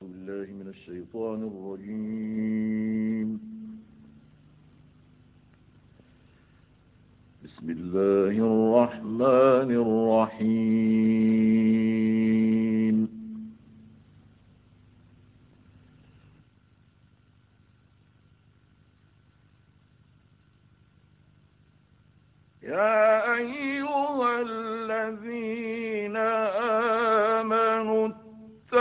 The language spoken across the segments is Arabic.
بالله من الشيطان الرجيم. بسم الله الرحمن الرحيم. يا أيها الذين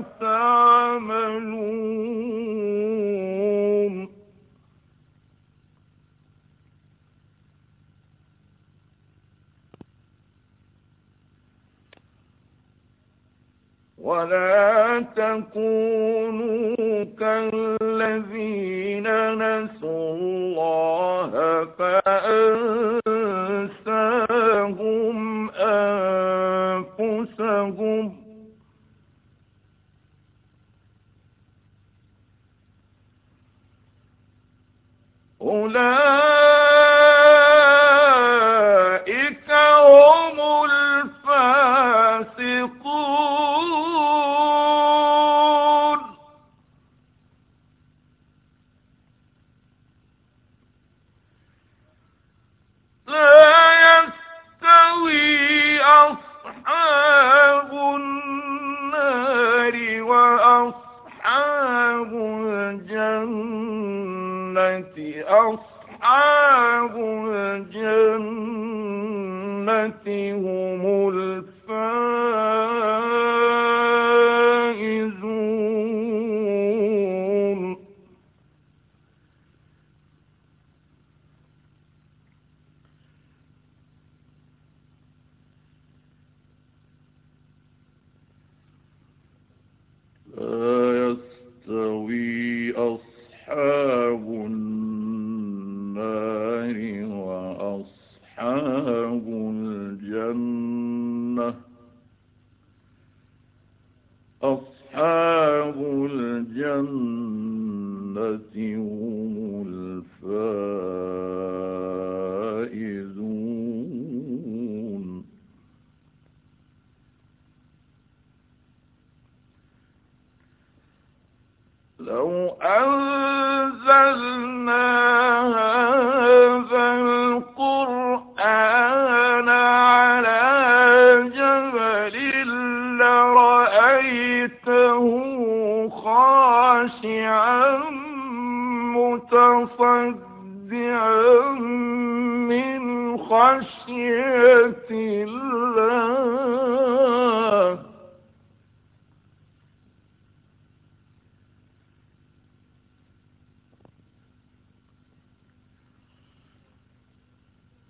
تعملون. ولا تكونوا كالذين لا أصحاب الجنة هم الفائزون هم الفائزون. لو أنزلنا هذا القرآن على جبل لرأيته خاشعا متصدعا من خشية الله.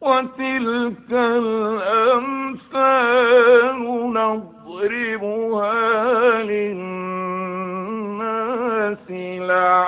وتلك الأمثال نضربها للناس لعلهم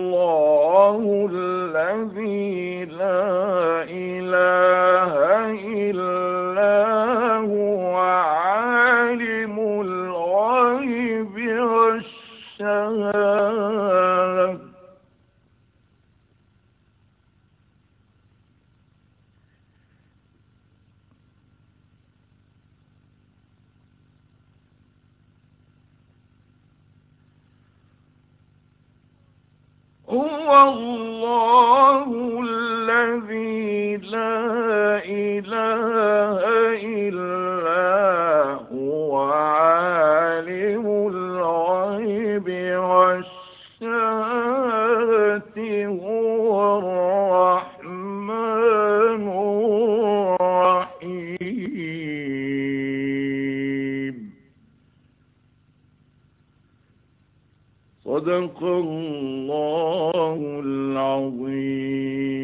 هو الله الذي لا إله إلا صدق الله العظيم.